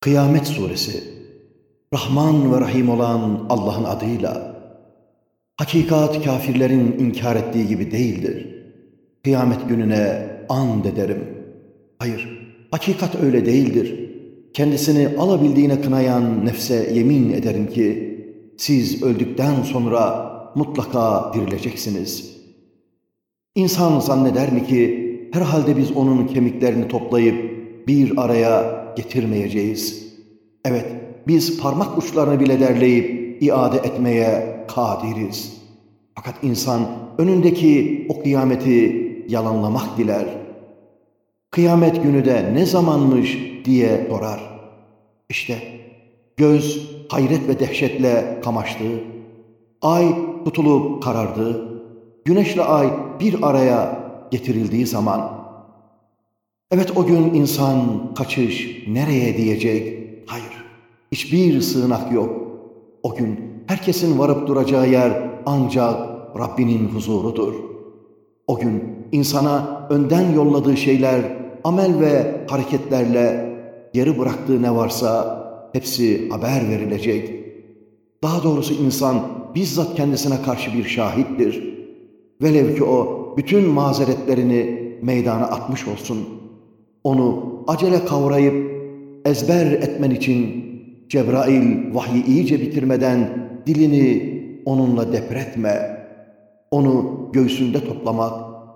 Kıyamet Suresi Rahman ve Rahim olan Allah'ın adıyla Hakikat kafirlerin inkar ettiği gibi değildir. Kıyamet gününe and ederim. Hayır, hakikat öyle değildir. Kendisini alabildiğine kınayan nefse yemin ederim ki, siz öldükten sonra mutlaka dirileceksiniz. İnsan zanneder mi ki, herhalde biz onun kemiklerini toplayıp bir araya getirmeyeceğiz. Evet, biz parmak uçlarını bile derleyip iade etmeye kadiriz. Fakat insan önündeki o kıyameti yalanlamak diler. Kıyamet günü de ne zamanmış diye sorar. İşte göz hayret ve dehşetle kamaştı. Ay tutulup karardı. Güneşle ay bir araya getirildiği zaman Evet o gün insan kaçış nereye diyecek? Hayır. Hiçbir sığınak yok. O gün herkesin varıp duracağı yer ancak Rabbinin huzurudur. O gün insana önden yolladığı şeyler, amel ve hareketlerle geri bıraktığı ne varsa hepsi haber verilecek. Daha doğrusu insan bizzat kendisine karşı bir şahittir. Velev ki o bütün mazeretlerini meydana atmış olsun.'' Onu acele kavrayıp ezber etmen için Cebrail vahyi iyice bitirmeden dilini onunla depretme. Onu göğsünde toplamak,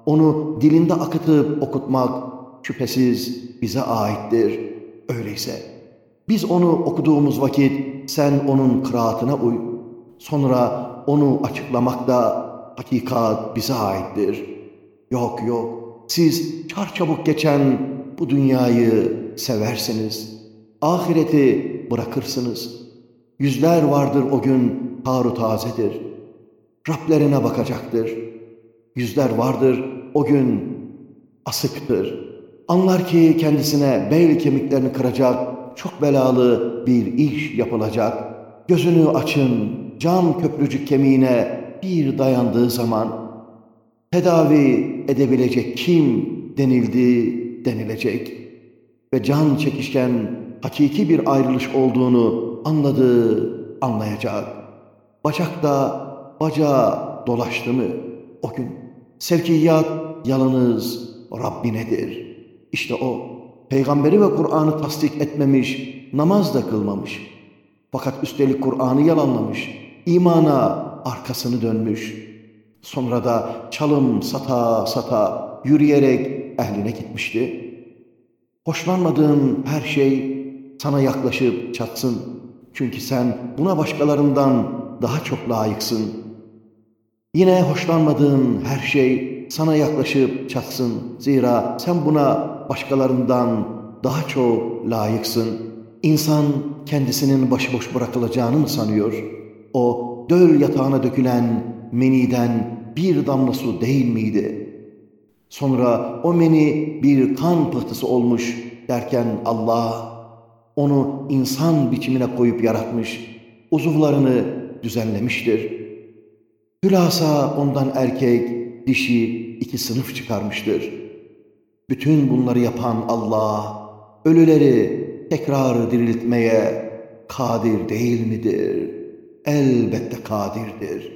onu dilinde akıtıp okutmak şüphesiz bize aittir. Öyleyse biz onu okuduğumuz vakit sen onun kıraatına uy. Sonra onu açıklamak da hakikat bize aittir. Yok yok, siz çarçabuk geçen bu dünyayı seversiniz. Ahireti bırakırsınız. Yüzler vardır o gün taru tazedir. Rablerine bakacaktır. Yüzler vardır o gün asıktır. Anlar ki kendisine bel kemiklerini kıracak çok belalı bir iş yapılacak. Gözünü açın, cam köprücük kemiğine bir dayandığı zaman tedavi edebilecek kim denildi denilecek ve can çekişken hakiki bir ayrılış olduğunu anladı, anlayacak. Bacakta bacağı dolaştı mı o gün sevkiyat yalınız Rabbinedir. İşte o peygamberi ve Kur'an'ı tasdik etmemiş, namaz da kılmamış. Fakat üstelik Kur'an'ı yalanlamış, imana arkasını dönmüş. Sonra da çalım sata sata yürüyerek ehline gitmişti. Hoşlanmadığın her şey sana yaklaşıp çatsın. Çünkü sen buna başkalarından daha çok layıksın. Yine hoşlanmadığın her şey sana yaklaşıp çatsın. Zira sen buna başkalarından daha çok layıksın. İnsan kendisinin başıboş bırakılacağını mı sanıyor? O döl yatağına dökülen meniden bir damla su değil miydi? Sonra o meni bir kan pıhtısı olmuş derken Allah onu insan biçimine koyup yaratmış, uzuvlarını düzenlemiştir. Hülasa ondan erkek, dişi iki sınıf çıkarmıştır. Bütün bunları yapan Allah, ölüleri tekrar diriltmeye kadir değil midir? Elbette kadirdir.